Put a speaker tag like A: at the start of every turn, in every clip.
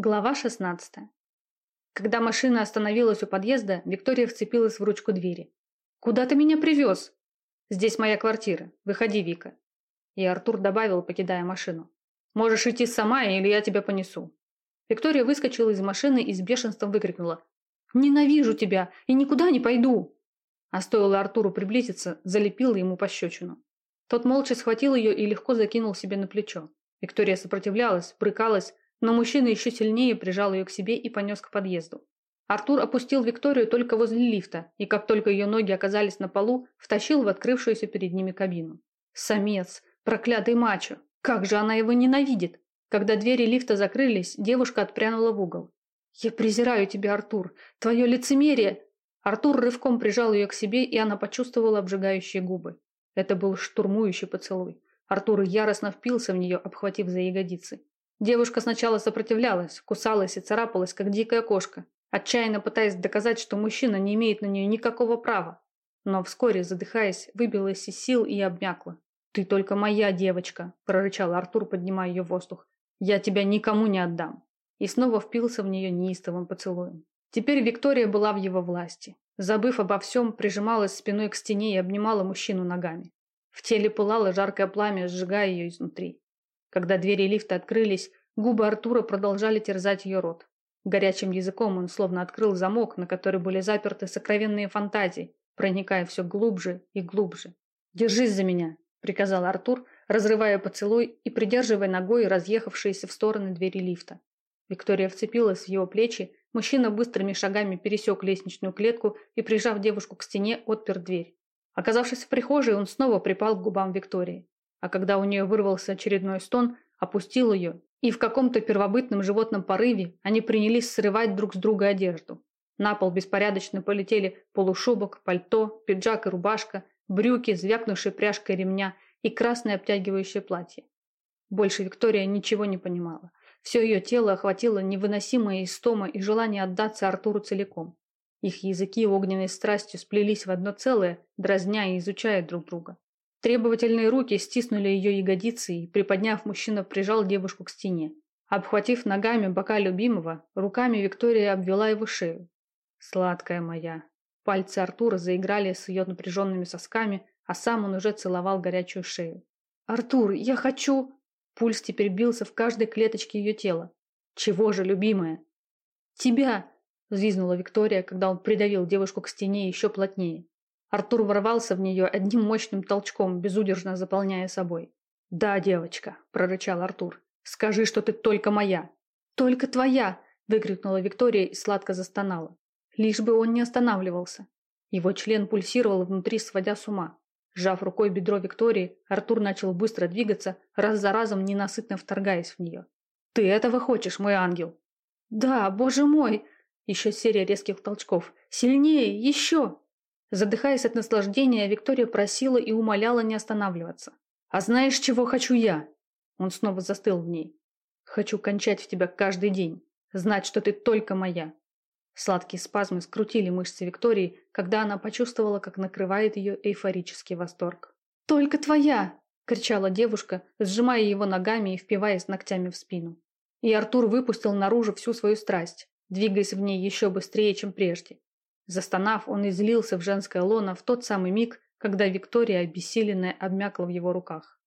A: Глава 16. Когда машина остановилась у подъезда, Виктория вцепилась в ручку двери. «Куда ты меня привез?» «Здесь моя квартира. Выходи, Вика». И Артур добавил, покидая машину. «Можешь идти сама, или я тебя понесу». Виктория выскочила из машины и с бешенством выкрикнула. «Ненавижу тебя и никуда не пойду!» А стоило Артуру приблизиться, залепила ему пощечину. Тот молча схватил ее и легко закинул себе на плечо. Виктория сопротивлялась, брыкалась, но мужчина еще сильнее прижал ее к себе и понес к подъезду. Артур опустил Викторию только возле лифта, и как только ее ноги оказались на полу, втащил в открывшуюся перед ними кабину. Самец, проклятый мачо, как же она его ненавидит! Когда двери лифта закрылись, девушка отпрянула в угол. «Я презираю тебя, Артур! Твое лицемерие!» Артур рывком прижал ее к себе, и она почувствовала обжигающие губы. Это был штурмующий поцелуй. Артур яростно впился в нее, обхватив за ягодицы. Девушка сначала сопротивлялась, кусалась и царапалась, как дикая кошка, отчаянно пытаясь доказать, что мужчина не имеет на нее никакого права. Но вскоре, задыхаясь, выбилась из сил и обмякла. «Ты только моя девочка», – прорычал Артур, поднимая ее в воздух. «Я тебя никому не отдам». И снова впился в нее неистовым поцелуем. Теперь Виктория была в его власти. Забыв обо всем, прижималась спиной к стене и обнимала мужчину ногами. В теле пылало жаркое пламя, сжигая ее изнутри. Когда двери лифта открылись, губы Артура продолжали терзать ее рот. Горячим языком он словно открыл замок, на который были заперты сокровенные фантазии, проникая все глубже и глубже. «Держись за меня», – приказал Артур, разрывая поцелуй и придерживая ногой разъехавшиеся в стороны двери лифта. Виктория вцепилась в его плечи, мужчина быстрыми шагами пересек лестничную клетку и, прижав девушку к стене, отпер дверь. Оказавшись в прихожей, он снова припал к губам Виктории а когда у нее вырвался очередной стон, опустил ее, и в каком-то первобытном животном порыве они принялись срывать друг с друга одежду. На пол беспорядочно полетели полушубок, пальто, пиджак и рубашка, брюки, звякнувшие пряжкой ремня и красное обтягивающее платье. Больше Виктория ничего не понимала. Все ее тело охватило невыносимая истома и желание отдаться Артуру целиком. Их языки огненной страстью сплелись в одно целое, дразня и изучая друг друга. Требовательные руки стиснули ее ягодицы и, приподняв мужчину, прижал девушку к стене. Обхватив ногами бока любимого, руками Виктория обвела его шею. «Сладкая моя». Пальцы Артура заиграли с ее напряженными сосками, а сам он уже целовал горячую шею. «Артур, я хочу...» Пульс теперь бился в каждой клеточке ее тела. «Чего же, любимая?» «Тебя!» – взвизгнула Виктория, когда он придавил девушку к стене еще плотнее. Артур ворвался в нее одним мощным толчком, безудержно заполняя собой. «Да, девочка», – прорычал Артур. «Скажи, что ты только моя». «Только твоя!» – выкрикнула Виктория и сладко застонала. Лишь бы он не останавливался. Его член пульсировал внутри, сводя с ума. Сжав рукой бедро Виктории, Артур начал быстро двигаться, раз за разом ненасытно вторгаясь в нее. «Ты этого хочешь, мой ангел?» «Да, боже мой!» Еще серия резких толчков. «Сильнее! Еще!» Задыхаясь от наслаждения, Виктория просила и умоляла не останавливаться. «А знаешь, чего хочу я?» Он снова застыл в ней. «Хочу кончать в тебя каждый день. Знать, что ты только моя». Сладкие спазмы скрутили мышцы Виктории, когда она почувствовала, как накрывает ее эйфорический восторг. «Только твоя!» – кричала девушка, сжимая его ногами и впиваясь ногтями в спину. И Артур выпустил наружу всю свою страсть, двигаясь в ней еще быстрее, чем прежде. Застонав, он излился в женское лоно в тот самый миг, когда Виктория, обессиленная, обмякла в его руках.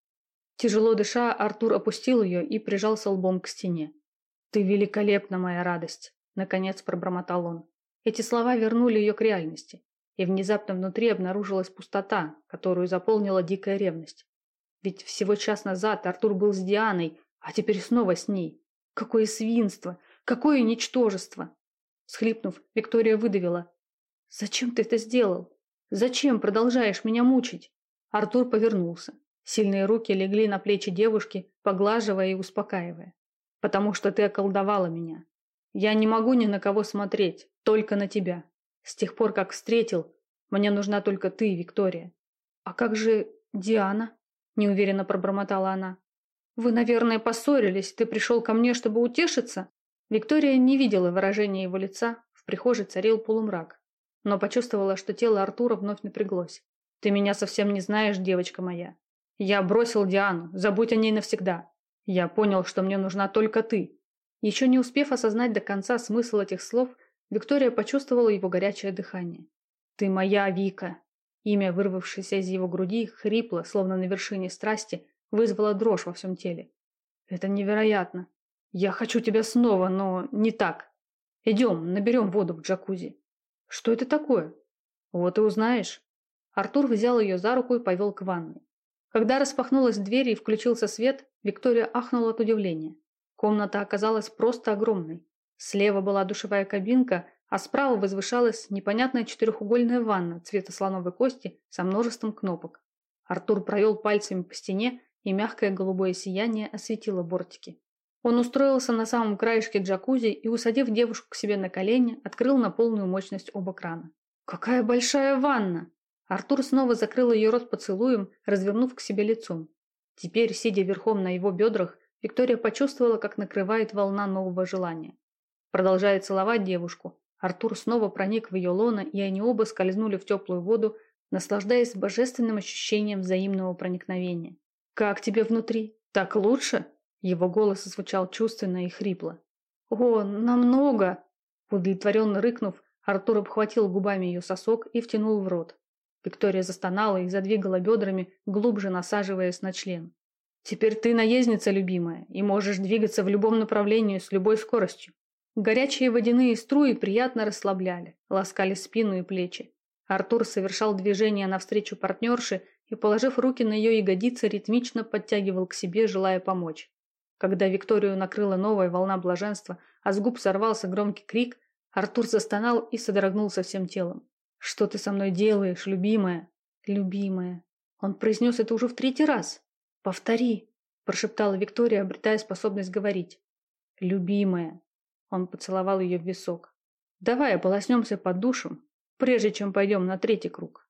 A: Тяжело дыша, Артур опустил ее и прижался лбом к стене. «Ты великолепна, моя радость!» – наконец пробормотал он. Эти слова вернули ее к реальности, и внезапно внутри обнаружилась пустота, которую заполнила дикая ревность. Ведь всего час назад Артур был с Дианой, а теперь снова с ней. Какое свинство! Какое ничтожество! Схлипнув, Виктория выдавила. «Зачем ты это сделал? Зачем продолжаешь меня мучить?» Артур повернулся. Сильные руки легли на плечи девушки, поглаживая и успокаивая. «Потому что ты околдовала меня. Я не могу ни на кого смотреть, только на тебя. С тех пор, как встретил, мне нужна только ты, Виктория». «А как же Диана?» – неуверенно пробормотала она. «Вы, наверное, поссорились, ты пришел ко мне, чтобы утешиться?» Виктория не видела выражения его лица, в прихожей царил полумрак но почувствовала, что тело Артура вновь напряглось. «Ты меня совсем не знаешь, девочка моя. Я бросил Диану, забудь о ней навсегда. Я понял, что мне нужна только ты. Еще не успев осознать до конца смысл этих слов, Виктория почувствовала его горячее дыхание. «Ты моя, Вика!» Имя, вырвавшееся из его груди, хрипло, словно на вершине страсти, вызвало дрожь во всем теле. «Это невероятно! Я хочу тебя снова, но не так. Идем, наберем воду в джакузи». «Что это такое?» «Вот и узнаешь». Артур взял ее за руку и повел к ванной. Когда распахнулась дверь и включился свет, Виктория ахнула от удивления. Комната оказалась просто огромной. Слева была душевая кабинка, а справа возвышалась непонятная четырехугольная ванна цвета слоновой кости со множеством кнопок. Артур провел пальцами по стене, и мягкое голубое сияние осветило бортики. Он устроился на самом краешке джакузи и, усадив девушку к себе на колени, открыл на полную мощность оба крана. «Какая большая ванна!» Артур снова закрыл ее рот поцелуем, развернув к себе лицом. Теперь, сидя верхом на его бедрах, Виктория почувствовала, как накрывает волна нового желания. Продолжая целовать девушку, Артур снова проник в ее лоно, и они оба скользнули в теплую воду, наслаждаясь божественным ощущением взаимного проникновения. «Как тебе внутри? Так лучше?» Его голос звучал чувственно и хрипло. «О, намного!» Удовлетворенно рыкнув, Артур обхватил губами ее сосок и втянул в рот. Виктория застонала и задвигала бедрами, глубже насаживаясь на член. «Теперь ты наездница, любимая, и можешь двигаться в любом направлении с любой скоростью». Горячие водяные струи приятно расслабляли, ласкали спину и плечи. Артур совершал движение навстречу партнерше и, положив руки на ее ягодицы, ритмично подтягивал к себе, желая помочь. Когда Викторию накрыла новая волна блаженства, а с губ сорвался громкий крик, Артур застонал и содрогнулся всем телом. «Что ты со мной делаешь, любимая?» «Любимая». Он произнес это уже в третий раз. «Повтори», – прошептала Виктория, обретая способность говорить. «Любимая». Он поцеловал ее в висок. «Давай ополоснемся под душем, прежде чем пойдем на третий круг».